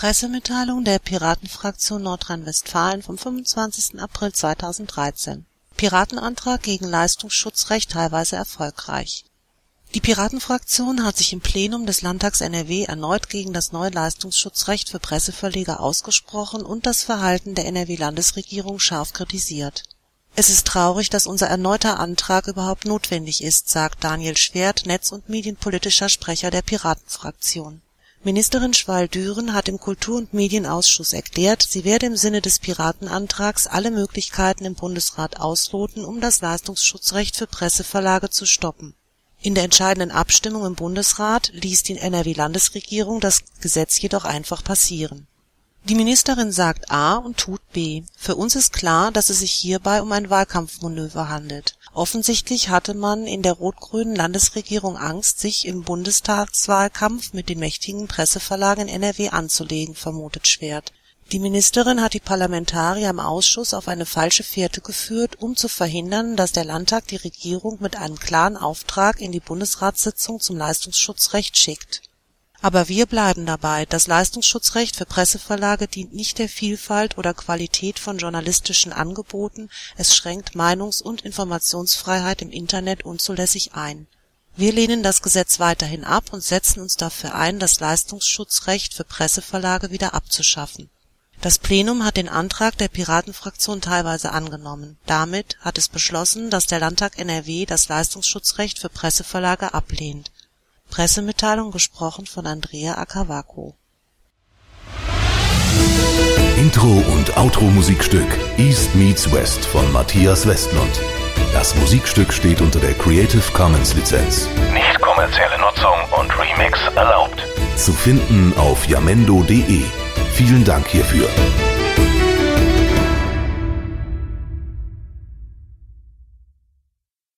Pressemitteilung der Piratenfraktion Nordrhein-Westfalen vom 25. April 2013 Piratenantrag gegen Leistungsschutzrecht teilweise erfolgreich Die Piratenfraktion hat sich im Plenum des Landtags NRW erneut gegen das neue Leistungsschutzrecht für Presseverleger ausgesprochen und das Verhalten der NRW-Landesregierung scharf kritisiert. Es ist traurig, dass unser erneuter Antrag überhaupt notwendig ist, sagt Daniel Schwert, netz und medienpolitischer Sprecher der Piratenfraktion Ministerin Schwal-Düren hat im Kultur und Medienausschuss erklärt, sie werde im Sinne des Piratenantrags alle Möglichkeiten im Bundesrat ausloten, um das Leistungsschutzrecht für Presseverlage zu stoppen. In der entscheidenden Abstimmung im Bundesrat ließ die NRW-Landesregierung das Gesetz jedoch einfach passieren die Ministerin sagt A und tut B. Für uns ist klar, dass es sich hierbei um ein Wahlkampfmanöver handelt. Offensichtlich hatte man in der rot-grünen Landesregierung Angst, sich im Bundestagswahlkampf mit den mächtigen Presseverlagen in NRW anzulegen, vermutet Schwert. Die Ministerin hat die Parlamentarier im Ausschuss auf eine falsche Fährte geführt, um zu verhindern, dass der Landtag die Regierung mit einem klaren Auftrag in die Bundesratssitzung zum Leistungsschutzrecht schickt aber wir bleiben dabei, das Leistungsschutzrecht für Presseverlage dient nicht der Vielfalt oder Qualität von journalistischen Angeboten, es schränkt Meinungs und Informationsfreiheit im Internet unzulässig ein. Wir lehnen das Gesetz weiterhin ab und setzen uns dafür ein, das Leistungsschutzrecht für Presseverlage wieder abzuschaffen. Das Plenum hat den Antrag der Piratenfraktion teilweise angenommen. Damit hat es beschlossen, dass der Landtag NRW das Leistungsschutzrecht für Presseverlage ablehnt Pressemitteilung gesprochen von Andrea Akavako. Intro und Outro Musikstück East Meets West von Matthias Westlund. Das Musikstück steht unter der Creative Commons Lizenz. Nicht kommerzielle Nutzung und Remix erlaubt. Zu finden auf jamendo.de. Vielen Dank hierfür.